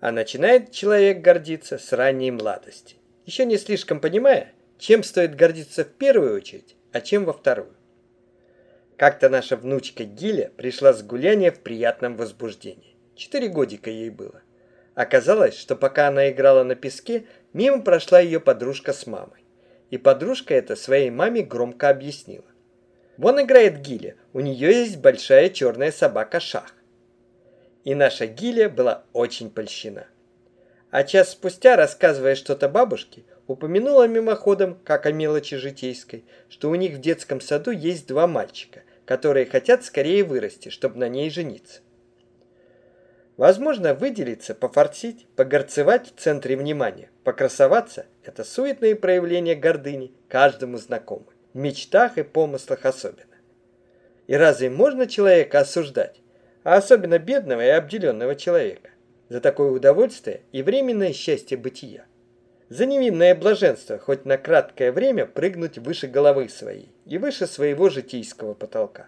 А начинает человек гордиться с ранней младости, еще не слишком понимая, чем стоит гордиться в первую очередь, а чем во вторую. Как-то наша внучка Гиля пришла с гуляния в приятном возбуждении. Четыре годика ей было. Оказалось, что пока она играла на песке, мимо прошла ее подружка с мамой. И подружка эта своей маме громко объяснила. Вон играет Гиля, у нее есть большая черная собака Шах. И наша Гиля была очень польщена. А час спустя, рассказывая что-то бабушке, упомянула мимоходом, как о мелочи житейской, что у них в детском саду есть два мальчика, которые хотят скорее вырасти, чтобы на ней жениться. Возможно, выделиться, пофорсить, погорцевать в центре внимания, покрасоваться – это суетные проявления гордыни, каждому знакомы, в мечтах и помыслах особенно. И разве можно человека осуждать, а особенно бедного и обделенного человека, за такое удовольствие и временное счастье бытия? За невинное блаженство хоть на краткое время прыгнуть выше головы своей и выше своего житейского потолка.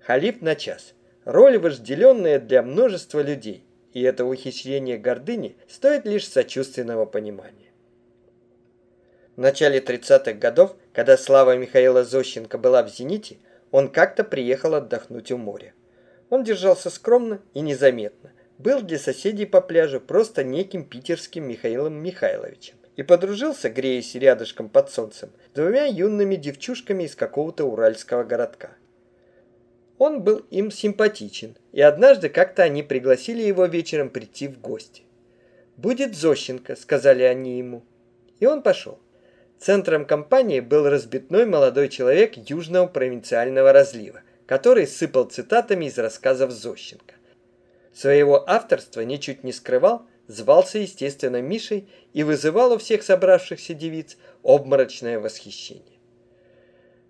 Халиф на час – роль вожделенная для множества людей, и это ухищрение гордыни стоит лишь сочувственного понимания. В начале 30-х годов, когда слава Михаила Зощенко была в зените, он как-то приехал отдохнуть у моря. Он держался скромно и незаметно, был для соседей по пляжу просто неким питерским Михаилом Михайловичем и подружился, греясь рядышком под солнцем, двумя юными девчушками из какого-то уральского городка. Он был им симпатичен, и однажды как-то они пригласили его вечером прийти в гости. «Будет Зощенко», — сказали они ему. И он пошел. Центром компании был разбитной молодой человек южного провинциального разлива, который сыпал цитатами из рассказов Зощенко. Своего авторства ничуть не скрывал, звался, естественно, Мишей и вызывал у всех собравшихся девиц обморочное восхищение.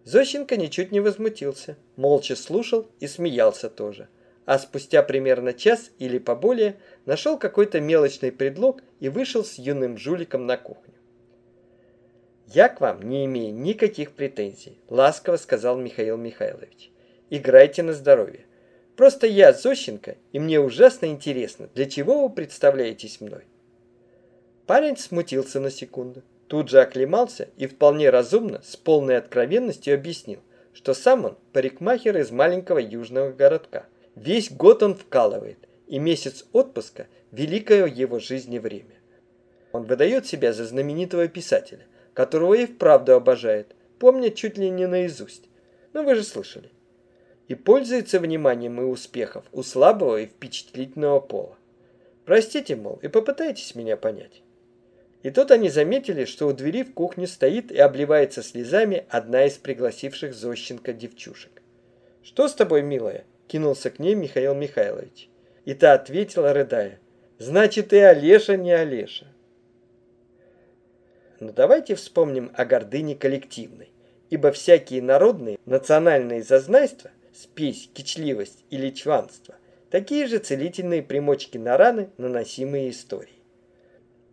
Зощенко ничуть не возмутился, молча слушал и смеялся тоже. А спустя примерно час или поболее нашел какой-то мелочный предлог и вышел с юным жуликом на кухню. «Я к вам не имею никаких претензий», – ласково сказал Михаил Михайлович. «Играйте на здоровье. Просто я Зощенко, и мне ужасно интересно, для чего вы представляетесь мной?» Парень смутился на секунду, Тут же оклемался и вполне разумно, с полной откровенностью объяснил, что сам он парикмахер из маленького южного городка. Весь год он вкалывает, и месяц отпуска – великое его жизни время. Он выдает себя за знаменитого писателя, которого и вправду обожает, помня чуть ли не наизусть. Ну вы же слышали. И пользуется вниманием и успехов у слабого и впечатлительного пола. Простите, мол, и попытайтесь меня понять. И тут они заметили, что у двери в кухне стоит и обливается слезами одна из пригласивших Зощенко девчушек. «Что с тобой, милая?» – кинулся к ней Михаил Михайлович. И та ответила, рыдая. «Значит, и Олеша не Олеша». Но давайте вспомним о гордыне коллективной, ибо всякие народные, национальные зазнайства, спесь, кичливость или чванство – такие же целительные примочки на раны, наносимые историей.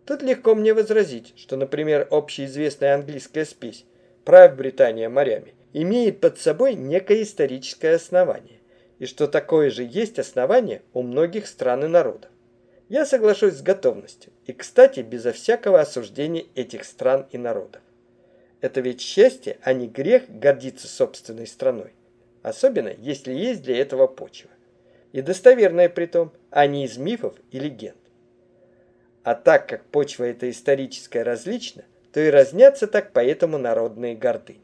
Тут легко мне возразить, что, например, общеизвестная английская спесь «Правь Британия морями» имеет под собой некое историческое основание, и что такое же есть основание у многих стран и народов. Я соглашусь с готовностью, и, кстати, безо всякого осуждения этих стран и народов. Это ведь счастье, а не грех гордиться собственной страной, особенно если есть для этого почва. И достоверная при том, а не из мифов и легенд. А так как почва эта историческая различна, то и разнятся так поэтому народные гордыни.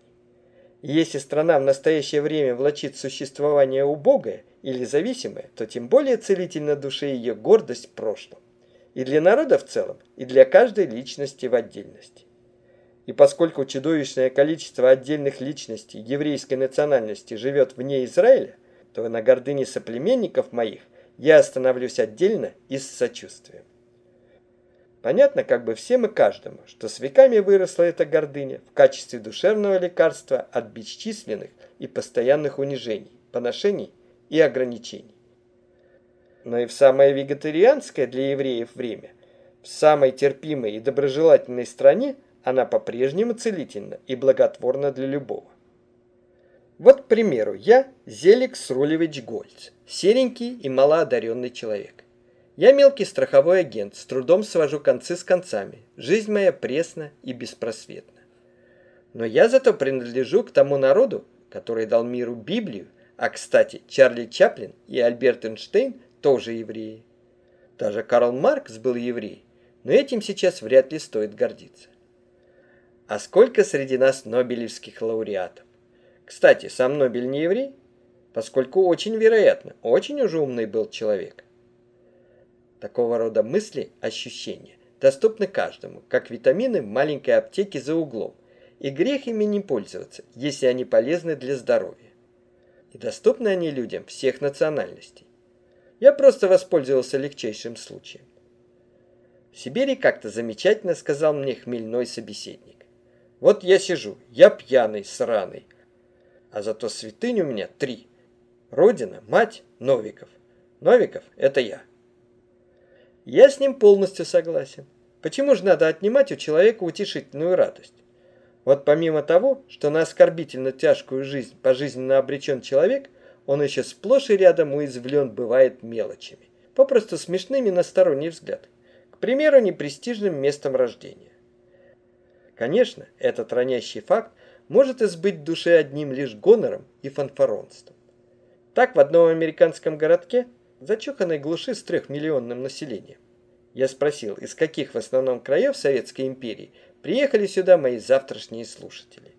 И если страна в настоящее время влачит существование убогое или зависимое, то тем более целительна душе ее гордость в прошлом. И для народа в целом, и для каждой личности в отдельности. И поскольку чудовищное количество отдельных личностей еврейской национальности живет вне Израиля, то на гордыне соплеменников моих я остановлюсь отдельно и с сочувствием. Понятно как бы всем и каждому, что с веками выросла эта гордыня в качестве душевного лекарства от бесчисленных и постоянных унижений, поношений и ограничений. Но и в самое вегетарианское для евреев время, в самой терпимой и доброжелательной стране, она по-прежнему целительна и благотворна для любого. Вот, к примеру, я Зелик Срулевич Гольц, серенький и малоодаренный человек. Я мелкий страховой агент, с трудом свожу концы с концами. Жизнь моя пресна и беспросветна. Но я зато принадлежу к тому народу, который дал миру Библию, а, кстати, Чарли Чаплин и Альберт Эйнштейн тоже евреи. Даже Карл Маркс был еврей, но этим сейчас вряд ли стоит гордиться. А сколько среди нас нобелевских лауреатов? Кстати, сам Нобель не еврей, поскольку очень вероятно, очень уж умный был человек. Такого рода мысли, ощущения доступны каждому, как витамины в маленькой аптеке за углом, и грех ими не пользоваться, если они полезны для здоровья. И доступны они людям всех национальностей. Я просто воспользовался легчайшим случаем. В Сибири как-то замечательно сказал мне хмельной собеседник. Вот я сижу, я пьяный, сраный, а зато святынь у меня три. Родина, мать, Новиков. Новиков – это я. Я с ним полностью согласен. Почему же надо отнимать у человека утешительную радость? Вот помимо того, что на оскорбительно тяжкую жизнь пожизненно обречен человек, он еще сплошь и рядом уязвлен бывает мелочами, попросту смешными на сторонний взгляд. К примеру, непрестижным местом рождения. Конечно, этот ранящий факт может избыть души одним лишь гонором и фанфаронством. Так в одном американском городке зачуханной глуши с трехмиллионным населением. Я спросил, из каких в основном краев Советской империи приехали сюда мои завтрашние слушатели.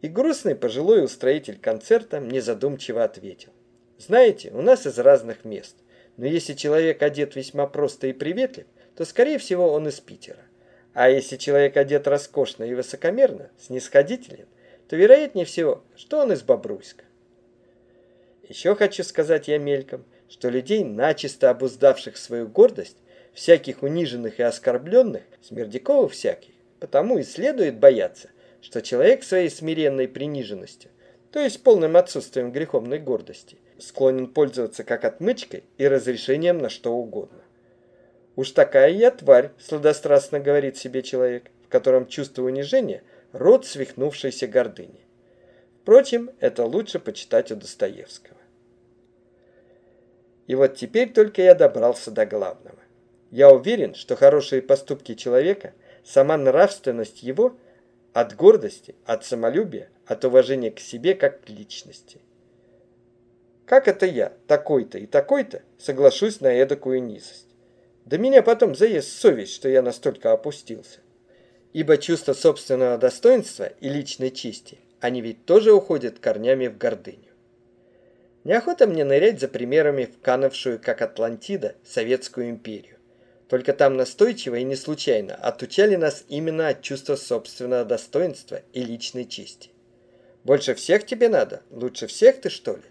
И грустный пожилой устроитель концерта мне задумчиво ответил. Знаете, у нас из разных мест, но если человек одет весьма просто и приветлив, то скорее всего он из Питера. А если человек одет роскошно и высокомерно, снисходителен, то вероятнее всего, что он из Бобруйска. Еще хочу сказать я мельком – что людей, начисто обуздавших свою гордость, всяких униженных и оскорбленных, Смердяковых всяких, потому и следует бояться, что человек своей смиренной приниженностью, то есть полным отсутствием греховной гордости, склонен пользоваться как отмычкой и разрешением на что угодно. Уж такая я тварь, сладострастно говорит себе человек, в котором чувство унижения – род свихнувшейся гордыни. Впрочем, это лучше почитать у Достоевского. И вот теперь только я добрался до главного. Я уверен, что хорошие поступки человека, сама нравственность его от гордости, от самолюбия, от уважения к себе как к личности. Как это я, такой-то и такой-то, соглашусь на эдакую низость? Да меня потом заест совесть, что я настолько опустился. Ибо чувство собственного достоинства и личной чести, они ведь тоже уходят корнями в гордыню. Неохота мне нырять за примерами в канавшую, как Атлантида, Советскую империю. Только там настойчиво и не случайно отучали нас именно от чувства собственного достоинства и личной чести. Больше всех тебе надо? Лучше всех ты, что ли?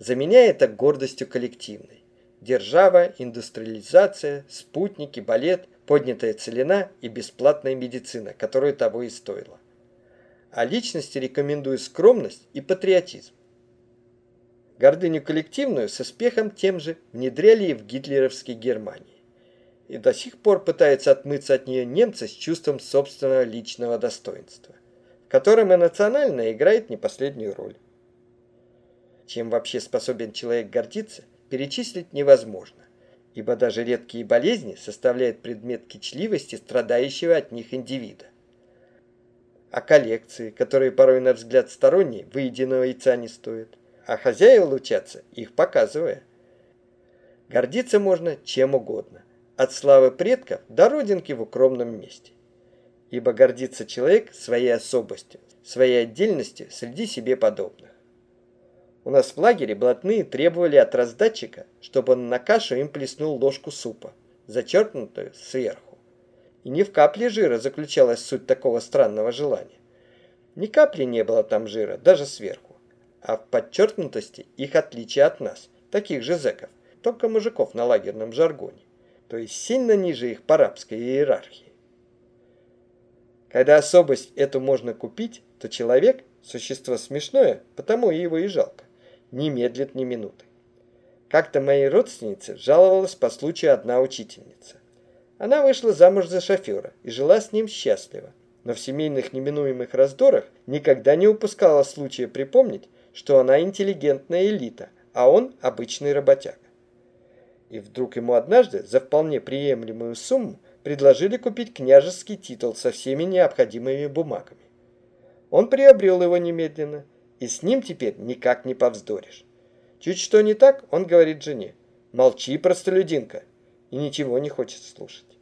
За меня это гордостью коллективной. Держава, индустриализация, спутники, балет, поднятая целина и бесплатная медицина, которую того и стоило. А личности рекомендую скромность и патриотизм. Гордыню коллективную с успехом тем же внедряли и в гитлеровской Германии. И до сих пор пытаются отмыться от нее немцы с чувством собственного личного достоинства, в котором и национальное играет не последнюю роль. Чем вообще способен человек гордиться, перечислить невозможно, ибо даже редкие болезни составляют предмет кичливости страдающего от них индивида. А коллекции, которые порой на взгляд сторонний, выеденного яйца не стоят – а хозяева лучатся, их показывая. Гордиться можно чем угодно, от славы предков до родинки в укромном месте. Ибо гордится человек своей особостью, своей отдельностью среди себе подобных. У нас в лагере блатные требовали от раздатчика, чтобы он на кашу им плеснул ложку супа, зачеркнутую сверху. И не в капле жира заключалась суть такого странного желания. Ни капли не было там жира, даже сверху а в подчеркнутости их отличие от нас, таких же зэков, только мужиков на лагерном жаргоне, то есть сильно ниже их по арабской иерархии. Когда особость эту можно купить, то человек – существо смешное, потому его и жалко, не медлит ни минуты. Как-то моей родственнице жаловалась по случаю одна учительница. Она вышла замуж за шофера и жила с ним счастливо, но в семейных неминуемых раздорах никогда не упускала случая припомнить, что она интеллигентная элита, а он обычный работяга. И вдруг ему однажды за вполне приемлемую сумму предложили купить княжеский титул со всеми необходимыми бумагами. Он приобрел его немедленно, и с ним теперь никак не повздоришь. Чуть что не так, он говорит жене, молчи, простолюдинка, и ничего не хочет слушать.